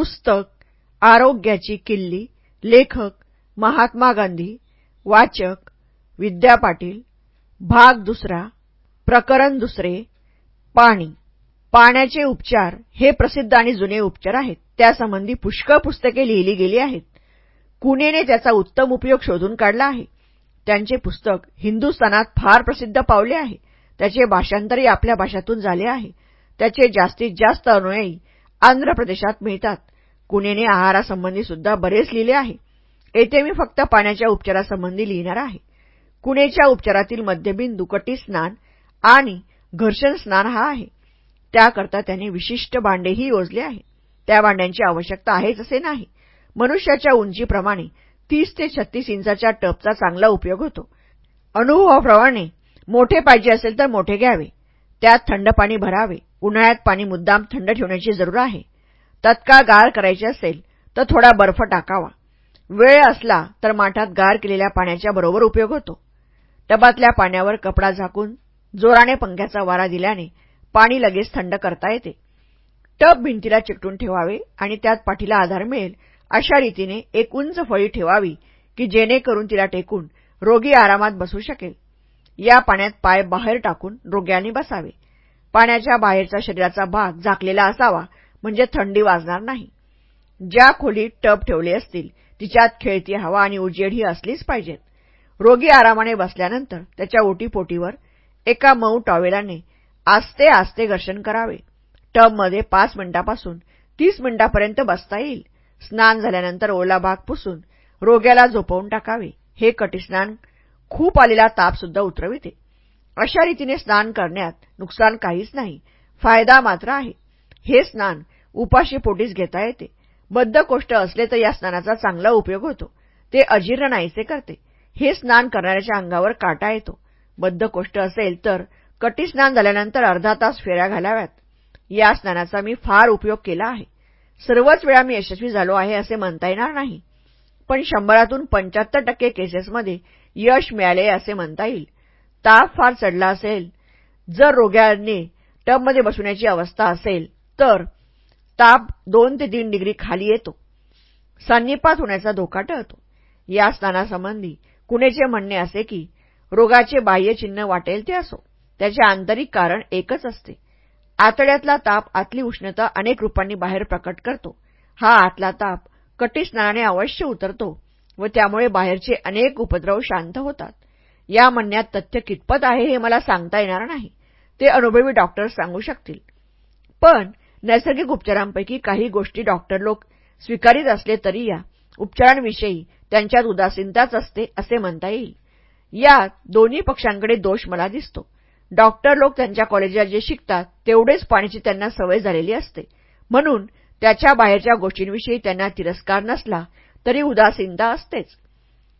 पुस्तक आरोग्याची किल्ली लेखक महात्मा गांधी वाचक विद्या पाटील भाग दुसरा प्रकरण दुसरे पाणी. पाण्याचे उपचार हे प्रसिद्ध आणि जुने उपचार आहेत. त्यासंबंधी पुष्कळ पुस्तके लिहिली गेली आहेत. कुणेने त्याचा उत्तम उपयोग शोधून काढला आहे. त्यांचे पुस्तक हिंदुस्थानात फार प्रसिद्ध पावले आहे. त्याचे भाषांतरही आपल्या भाषातून झाले आहे. त्याचे जास्तीत जास्त अनुयायी आंध्र प्रदेशात मिळतात. कुणेने आहारासंबंधी सुद्धा बरेच लिहिले आहे. येथे मी फक्त पाण्याच्या उपचारासंबंधी लिहिणार आहे. कुणेच्या उपचारातील मध्यबिंदू कटी स्नान आणि घर्षण स्नान हा आहे. त्याकरता त्याने विशिष्ट भांडेही योजले आहे. त्या भांड्यांची आवश्यकता आहेच असे नाही. मनुष्याच्या उंचीप्रमाणे तीस ते छत्तीस इंचाच्या टपचा चांगला उपयोग होतो. अनुभवाप्रमाणे मोठे पाहिजे असेल तर मोठे घ्यावे. त्यात थंड पाणी भरावे. उन्हाळ्यात पाणी मुद्दाम थंड ठेवण्याची जरूर आहे. तत्काळ गार करायचे असेल तर थोडा बर्फ टाकावा. वेळ असला तर माठात गार केलेल्या पाण्याच्या बरोबर उपयोग होतो. टबातल्या पाण्यावर कपडा झाकून जोराने पंख्याचा वारा दिल्याने पाणी लगेच थंड करता येते. टब भिंतीला चिकटून ठेवावे आणि त्यात पाठीला आधार मिळेल अशा रीतीने एक उंच फळी ठेवावी की जेणेकरून तिला टेकून रोगी आरामात बसू शकेल. या पाण्यात पाय बाहेर टाकून रोग्याने बसावे. पाण्याच्या बाहेरचा शरीराचा भाग झाकलेला असावा म्हणजे थंडी वाजणार नाही. ज्या खोलीत टब ठेवले असतील तिच्यात खेळती हवा आणि उजेडही असलीच पाहिजेत. रोगी आरामाने बसल्यानंतर त्याच्या ओटीपोटीवर एका मऊ टॉवेलाने आस्ते आस्ते घर्षण करावे. टबमध्ये पाच मिनिटापासून तीस मिनिटापर्यंत बसता येईल. स्नान झाल्यानंतर ओला भाग पुसून रोग्याला झोपवून टाकावे. हे कटीस्नान खूप आलेला तापसुद्धा उतरविते. अशा रीतीने स्नान करण्यात नुकसान काहीच नाही. फायदा मात्र आहे. हे स्नान उपाशी पोटीस घेता येते. बद्धकोष्ट असले तर या स्नानाचा चांगला उपयोग होतो. ते अजीर्ण नाहीसे करते. हे स्नान करणाऱ्याच्या अंगावर काटा येतो. बद्धकोष्ट असेल तर कटी स्नान झाल्यानंतर अर्धा तास फेऱ्या घालाव्यात. या स्नानाचा मी फार उपयोग केला आहे. सर्वच वेळा मी यशस्वी झालो आहे असे म्हणता येणार नाही. पण शंभरातून पंच्याहत्तर टक्के केसेसमध्ये यश मिळाले असे म्हणता येईल. ताप फार चढला असेल. जर रोग्याने टबमध्ये बसवण्याची अवस्था असेल तर ताप दोन ते तीन डिग्री खाली येतो. सान्निपात होण्याचा धोका टळतो. या स्नानासंबंधी कुणेचे म्हणणे असे की रोगाचे बाह्य चिन्ह वाटेल ते असो. त्याचे आंतरिक कारण एकच असते. आतड्यातला ताप आतली उष्णता अनेक रूपांनी बाहेर प्रकट करतो. हा आतला ताप कटी स्नानाने अवश्य उतरतो व त्यामुळे बाहेरचे अनेक उपद्रव शांत होतात. या म्हणण्यात तथ्य कितपत आहे हे मला सांगता येणार नाही. ते अनुभवी डॉक्टर सांगू शकतील. पण नैसर्गिक उपचारांपैकी काही गोष्टी डॉक्टर लोक स्वीकारित असले तरी या उपचारांविषयी त्यांच्यात उदासीनताच असते असे म्हणता येईल. यात दोन्ही पक्षांकडे दोष मला दिसतो. डॉक्टर लोक त्यांच्या कॉलेजात जे शिकतात तेवढेच पाण्याची त्यांना सवय झालेली असते. म्हणून त्याच्या बाहेरच्या गोष्टींविषयी त्यांना तिरस्कार नसला तरी उदासीनता असतेच.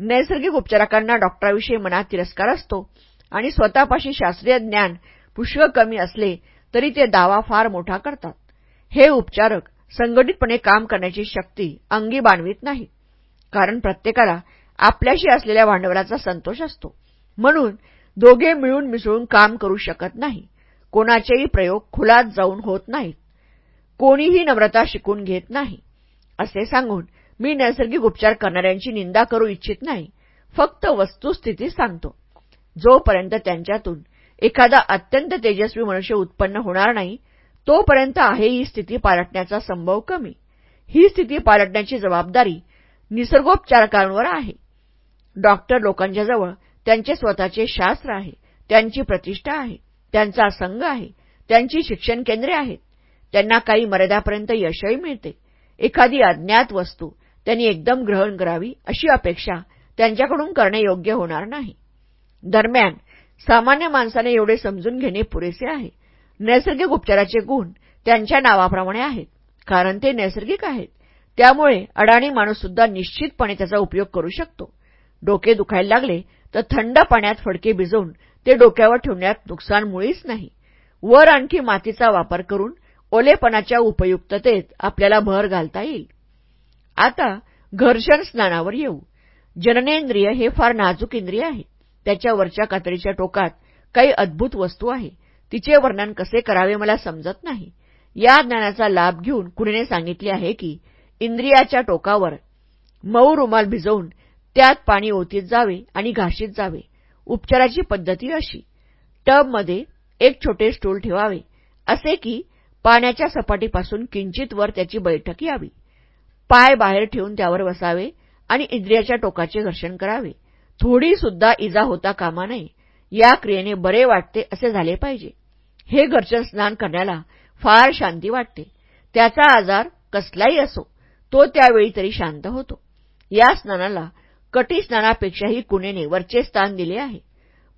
नैसर्गिक उपचारकांना डॉक्टराविषयी मनात तिरस्कार असतो आणि स्वतःपाशी शास्त्रीय ज्ञान पुष्कळ कमी असले तरी ते दावा फार मोठा करतात. हे उपचारक संघटितपणे काम करण्याची शक्ती अंगी बाणवीत नाही. कारण प्रत्येकाला आपल्याशी असलेल्या भांडवलाचा संतोष असतो. म्हणून दोघे मिळून मिसळून काम करू शकत नाही. कोणाचेही प्रयोग खुलात जाऊन होत नाहीत. कोणीही नम्रता शिकून घेत नाही. असे सांगून मी नैसर्गिक उपचार करणाऱ्यांची निंदा करू इच्छित नाही. फक्त वस्तुस्थिती सांगतो. जोपर्यंत त्यांच्यातून एखादा अत्यंत तेजस्वी मनुष्य उत्पन्न होणार नाही तोपर्यंत आहे ही स्थिती पालटण्याचा संभव कमी. ही स्थिती पालटण्याची जबाबदारी निसर्गोपचारकांवर आहे. डॉक्टर लोकांच्याजवळ त्यांचे स्वतःचे शास्त्र आहे त्यांची प्रतिष्ठा आहे त्यांचा संघ आहे त्यांची शिक्षण केंद्रे आहेत. त्यांना काही मर्यादापर्यंत यशही मिळते. एखादी अज्ञात वस्तू त्यांनी एकदम ग्रहण करावी अशी अपेक्षा त्यांच्याकडून करणे योग्य होणार नाही. दरम्यान सामान्य माणसाने एवढे समजून घेणे पुरेसे आहे. नैसर्गिक उपचाराचे गुण त्यांच्या नावाप्रमाणे आहेत. कारण ते नैसर्गिक आहेत. त्यामुळे अडाणी माणूससुद्धा निश्चितपणे त्याचा उपयोग करू शकतो. डोके दुखायला लागले तर थंड पाण्यात फडके भिजवून ते डोक्यावर ठेवण्यात नुकसान मुळीच नाही. वर आणखी मातीचा वापर करून ओलेपणाच्या उपयुक्ततेत आपल्याला भर घालता येईल. आता घर्षण स्नानावर येऊ. जननेंद्रिय हे फार नाजूक इंद्रिय आहे त्याच्या वरच्या कातडीच्या टोकात काही अद्भुत वस्तू आहे तिचे वर्णन कसे करावे मला समजत नाही. या ज्ञानाचा लाभ घेऊन कुणीने सांगितले आहे की इंद्रियाच्या टोकावर मऊ रुमाल भिजवून त्यात पाणी ओतीत जावे आणि घाशीत जावे. उपचाराची पद्धती अशी. टबमध्ये एक छोटे स्टूल ठेवावे असे की पाण्याच्या सपाटीपासून किंचित वर त्याची बैठक यावी. पाय बाहेर ठेवून त्यावर बसावे आणि इंद्रियाच्या टोकाचे घर्षण करावे. थोडी सुद्धा इजा होता कामा नये. या क्रियेने बरे वाटते असे झाले पाहिजे. हे घर्षण स्नान करण्याला फार शांती वाटते. त्याचा आजार कसलाही असो तो त्यावेळी तरी शांत होतो. या स्नानाला कटी स्नानापेक्षाही कुणेने वरचे स्थान दिले आहे.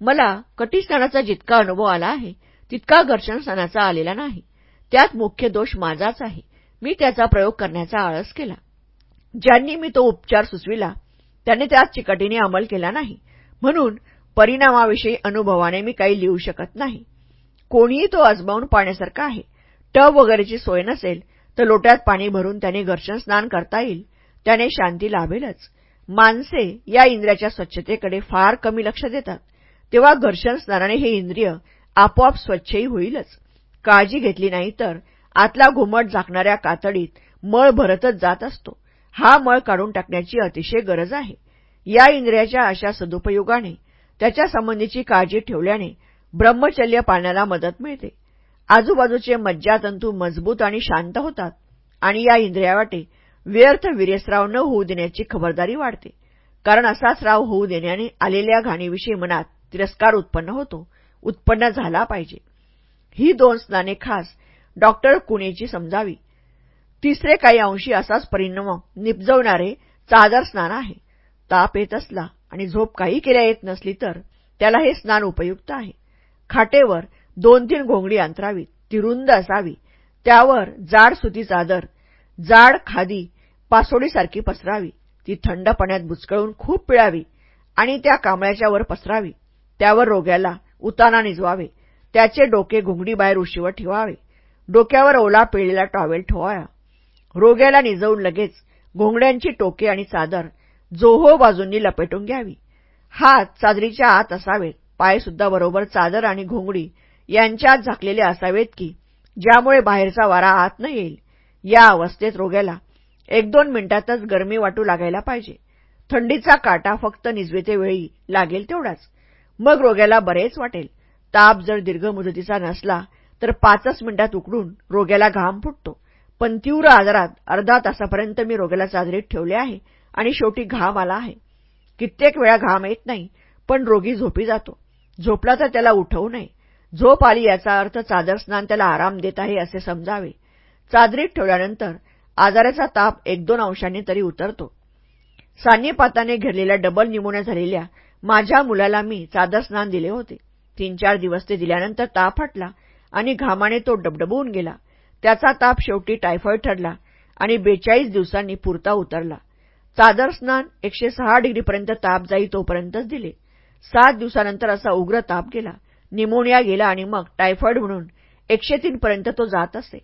मला कटीस्नानाचा जितका अनुभव आला आहे तितका घर्षण स्नानाचा आलेला नाही. त्यात मुख्य दोष माझाच आहे. मी त्याचा प्रयोग करण्याचा आळस केला. ज्यांनी मी तो उपचार सुचविला त्यांनी त्यात चिकटीने अंमल केला नाही. म्हणून परिणामाविषयी अनुभवाने मी काही लिहू शकत नाही. कोणीही तो आजमावून पाहण्यासारखा आहे. टब वगैरेची सोय नसेल तर लोट्यात पाणी भरून त्याने घर्षण स्नान करता येईल. त्याने शांती लाभेलच. माणसे या इंद्रियाच्या स्वच्छतेकडे फार कमी लक्ष देतात. तेव्हा घर्षण स्नानाने हे इंद्रिय आपोआप स्वच्छही होईलच. काळजी घेतली नाही तर आतला घुमट झाकणाऱ्या कातडीत मळ भरतच जात असतो. हा मळ काढून टाकण्याची अतिशय गरज आहे. या इंद्रियाच्या अशा सदुपयोगाने त्याच्या संबंधीची काळजी ठेवल्याने ब्रह्मचर्य पाळण्याला मदत मिळते. आजूबाजूचे मज्जातंतू मजबूत आणि शांत होतात आणि या इंद्रियावाटे व्यर्थ विरेस्राव न होऊ देण्याची खबरदारी वाढते. कारण असा स्राव होऊ देण्याने आलेल्या घाणीविषयी मनात तिरस्कार उत्पन्न होतो उत्पन्न झाला पाहिजे. ही दोन स्नाने खास डॉक्टर कुणेची समजावी. तिसरे काही अंशी असाच परिणाम निपजवणारे चादर स्नान आहे. ताप येत असला आणि झोप काही केल्या येत नसली तर त्याला हे स्नान उपयुक्त आहे. खाटेवर दोन तीन घोंगडी अंतरावी ती रुंद असावी. त्यावर जाड सुती चादर जाड खादी पासोडीसारखी पसरावी. ती थंड पाण्यात बुचकळून खूप पिळावी आणि त्या कांबळ्याच्या वर पसरावी. त्यावर रोग्याला उताना निजवावे. त्याचे डोके घुंगडीबाहेर उशीवर ठेवावे. डोक्यावर ओला पिळलेला टॉवेल ठेवावा. रोग्याला निजवून लगेच घोंगड्यांची टोके आणि चादर जोहो बाजूंनी लपेटून घ्यावी. हात चादरीच्या आत असावेत. पायसुद्धा बरोबर चादर आणि घोंगडी यांच्यात झाकलेले असावेत की ज्यामुळे बाहेरचा वारा आत न येईल. या अवस्थेत रोग्याला एक दोन मिनिटातच गरमी वाटू लागायला पाहिजे. थंडीचा काटा फक्त निजवेतेवेळी लागेल तेवढाच. मग रोग्याला बरेच वाटेल. ताप जर दीर्घ मुदतीचा नसला तर पाचच मिनिटात उकडून रोग्याला घाम फुटतो. पण तीव्र आजारात अर्धा तासापर्यंत मी रोग्याला चादरीत ठेवले आहे आणि शेवटी घाम आला आहे. कित्येक वेळा घाम येत नाही पण रोगी झोपी जातो. झोपला तर त्याला उठवू नये. झोप आली याचा अर्थ चादर स्नान त्याला आराम देत आहे असे समजावे. चादरीत ठेवल्यानंतर आजाराचा ताप एक दोन अंशांनी तरी उतरतो. सान्यपाताने घेरलेल्या डबल निमोन्या झालेल्या माझ्या मुलाला मी चादर स्नान दिले होते. तीन चार दिवस ते दिल्यानंतर ताप हटला आणि घामाने तो डबडबून गेला. त्याचा ताप शेवटी टायफॉईड ठरला आणि बेचाळीस दिवसांनी पुरता उतरला. चादर स्नान एकशे सहा डिग्रीपर्यंत ताप जाई तोपर्यंतच दिले. सात दिवसानंतर असा उग्र ताप गेला. निमोनिया गेला आणि मग टायफॉईड म्हणून एकशे तीनपर्यंत तो जात असे.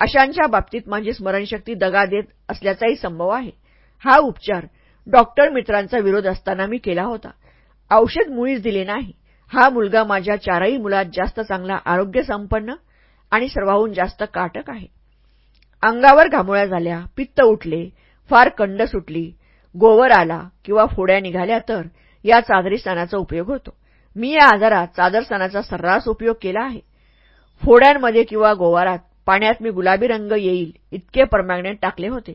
अशांच्या बाबतीत माझी स्मरणशक्ती दगा देत असल्याचाही संभव आहे. हा उपचार डॉक्टर मित्रांचा विरोध असताना मी केला होता. औषध मुळीच दिले नाही. हा मुलगा माझ्या चारही मुलात जास्त चांगला आरोग्यसंपन्न आणि सर्वाहून जास्त काटक आहे. अंगावर घामोळ्या झाल्या पित्त उठले फार कंड सुटली गोवर आला किंवा फोड्या निघाल्या तर या चादरी स्नानाचा उपयोग होतो. मी या आजारात चादर स्नानाचा सर्रास उपयोग केला आहे. फोड्यांमध्ये किंवा गोवारात पाण्यात मी गुलाबी रंग येईल इतके परमॅग्नेट टाकले होते.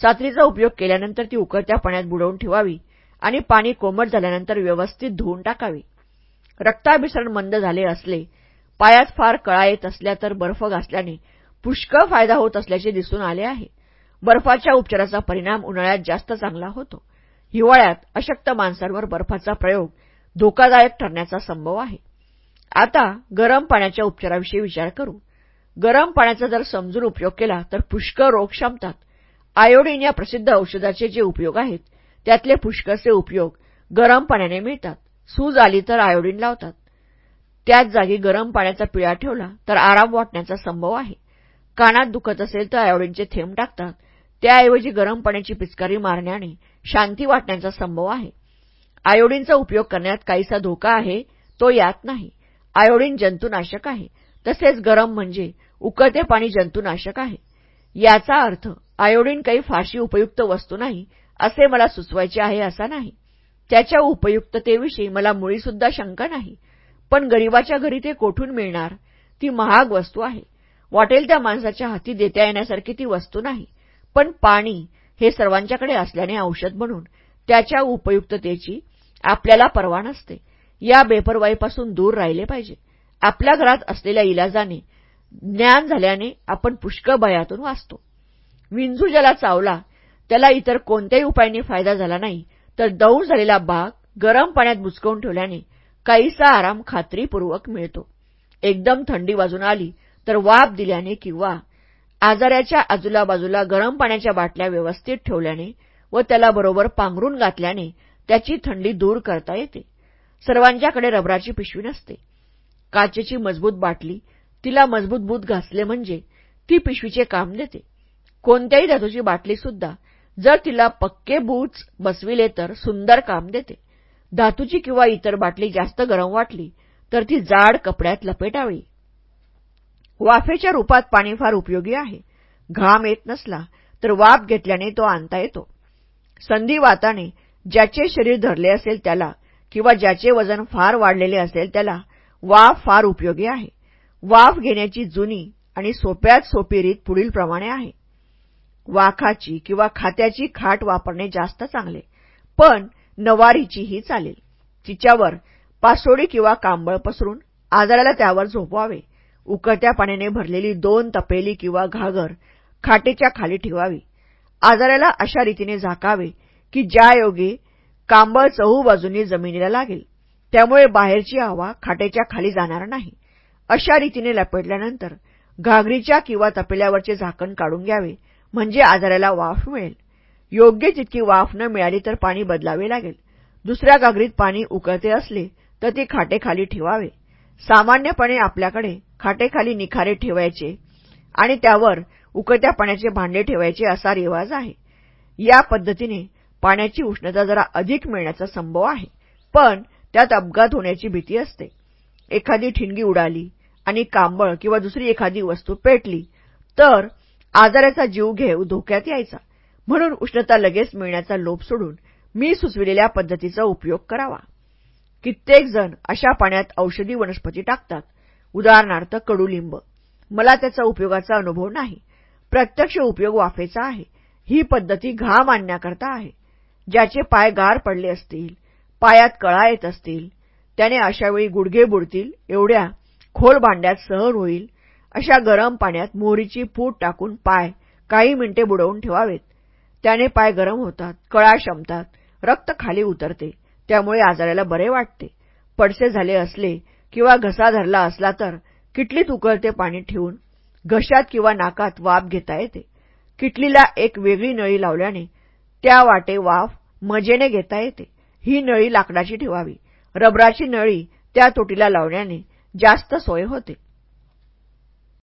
चादरीचा उपयोग केल्यानंतर ती उकळत्या पाण्यात बुडवून ठेवावी आणि पाणी कोमट झाल्यानंतर व्यवस्थित धुवून टाकावी. रक्ताभिसरण मंद झाले असले पायात फार कळा येत असल्या तर बर्फ घासल्याने पुष्कळ फायदा होत असल्याचे दिसून आले आहे. बर्फाच्या उपचाराचा परिणाम उन्हाळ्यात जास्त चांगला होतो. हिवाळ्यात अशक्त माणसांवर बर्फाचा प्रयोग धोकादायक ठरण्याचा संभव आहे. आता गरम पाण्याच्या उपचाराविषयी विचार करू. गरम पाण्याचा जर समजून उपयोग केला तर पुष्कळ रोग क्षमतात. आयोडीन या प्रसिद्ध औषधाचे जे उपयोग आहेत त्यातले पुष्कळचे उपयोग गरम पाण्याने मिळतात. सूज आली तर आयोडीन लावतात. त्याच जागी गरम पाण्याचा पिळा ठेवला तर आराम वाटण्याचा संभव आहे. कानात दुखत असेल तर आयोडीनचे थेंब टाकतात. त्याऐवजी गरम पाण्याची पिचकारी मारण्याने शांती वाटण्याचा संभव आहे. आयोडीनचा उपयोग करण्यात काहीसा धोका आहे तो यात नाही. आयोडीन जंतुनाशक आहे. तसेच गरम म्हणजे उकळते पाणी जंतुनाशक आहे. याचा अर्थ आयोडीन काही फारशी उपयुक्त वस्तू नाही असे मला सुचवायचे आहे असा नाही. त्याच्या उपयुक्ततेविषयी मला मुळीसुद्धा शंका नाही. पण गरीबाच्या घरी ते कोठून मिळणार? ती महाग वस्तू आहे. वाटेल त्या माणसाच्या हाती देता येण्यासारखी ती वस्तू नाही. पण पाणी हे सर्वांच्याकडे असल्याने औषध म्हणून त्याच्या उपयुक्ततेची आपल्याला पर्वा नसते. या बेपरवाईपासून दूर राहिले पाहिजे. आपल्या घरात असलेल्या इलाजाने ज्ञान झाल्याने आपण पुष्कळ भयातून वाचतो. विंजू ज्याला चावला त्याला इतर कोणत्याही उपायाने फायदा झाला नाही तर दौड झालेला बाग गरम पाण्यात बुचकवून ठेवल्याने काहीसा आराम खात्रीपूर्वक मिळतो. एकदम थंडी वाजून आली तर वाफ दिल्याने किंवा आजाराच्या आजूला बाजूला गरम पाण्याच्या बाटल्या व्यवस्थित ठेवल्याने व त्याला बरोबर पांघरून घातल्याने त्याची थंडी दूर करता येते. सर्वांच्याकडे रबराची पिशवी नसते. काचेची मजबूत बाटली तिला मजबूत बूत घासले म्हणजे ती पिशवीचे काम देते. कोणत्याही धातूची बाटलीसुद्धा जर तिला पक्के बूच बसविले तर सुंदर काम देते. धातूची किंवा इतर बाटली जास्त गरम वाटली तर ती जाड कपड्यात लपेटावी. वाफेच्या रूपात पाणी फार उपयोगी आहे. घाम येत नसला तर वाफ घेतल्याने तो आणता येतो. संधिवाताने ज्याचे शरीर धरले असेल त्याला किंवा ज्याचे वजन फार वाढलेले असेल त्याला वाफ फार उपयोगी आहे. वाफ घेण्याची जुनी आणि सोप्यात सोपी रीत पुढीलप्रमाणे आहे. वाखाची किंवा खात्याची खाट वापरणे जास्त चांगले पण नवारीचीही चालेल. तिच्यावर पासोडी किंवा कांबळ पसरून आजाराला त्यावर झोपवावे. उकळत्या पाण्याने भरलेली दोन तपेली किंवा घागर खाटेच्या खाली ठेवावी. आजाराला अशा रीतीने झाकावे की ज्यायोगे कांबळ चहू बाजूनी जमिनीला लागेल. त्यामुळे बाहेरची हवा खाटेच्या खाली जाणार नाही. अशा रीतीने लपेटल्यानंतर घागरीच्या किंवा तपेल्यावरचे झाकण काढून घ्यावे म्हणजे आजाराला वाफ मिळेल. योग्य तितकी वाफ न मिळाली तर पाणी बदलावे लागेल. दुसऱ्या घागरीत पाणी उकळते असले तर ती खाटेखाली ठेवावे. सामान्यपणे आपल्याकडे खाटेखाली निखारे ठेवायचे आणि त्यावर उकळत्या पाण्याचे भांडे ठेवायचे असा रिवाज आहे. या पद्धतीने पाण्याची उष्णता जरा अधिक मिळण्याचा संभव आहे पण त्यात अपघात होण्याची भीती असते. एखादी ठिणगी उडाली आणि कांबळ किंवा दुसरी एखादी वस्तू पेटली तर आजाराचा जीव घेऊ धोक्यात यायचा. म्हणून उष्णता लगेच मिळण्याचा लोभ सोडून मी सुचविलेल्या पद्धतीचा उपयोग करावा. कित्येक जण अशा पाण्यात औषधी वनस्पती टाकतात उदाहरणार्थ कडुलिंब. मला त्याचा उपयोगाचा अनुभव नाही. प्रत्यक्ष उपयोग वाफेचा आहे. ही पद्धती घाम आणण्याकरता आहे. ज्याचे पाय गार पडले असतील पायात कळा येत असतील त्याने अशावेळी गुडघे बुडतील एवढ्या खोल भांड्यात सहन होईल अशा गरम पाण्यात मोहरीची फूट टाकून पाय काही मिनिटे बुडवून ठेवावेत. त्याने पाय गरम होतात कळा शमतात रक्त खाली उतरते त्यामुळे आजाराला बरे वाटते. पडसे झाले असले किंवा घसा धरला असला तर किटलीत उकळते पाणी ठेवून घशात किंवा नाकात वाफ घेता येते. किटलीला एक वेगळी नळी लावल्याने त्या वाटे वाफ मजेने घेता येते. ही नळी लाकडाची ठेवावी. रबराची नळी त्या तोटीला लावण्याने जास्त सोय होते.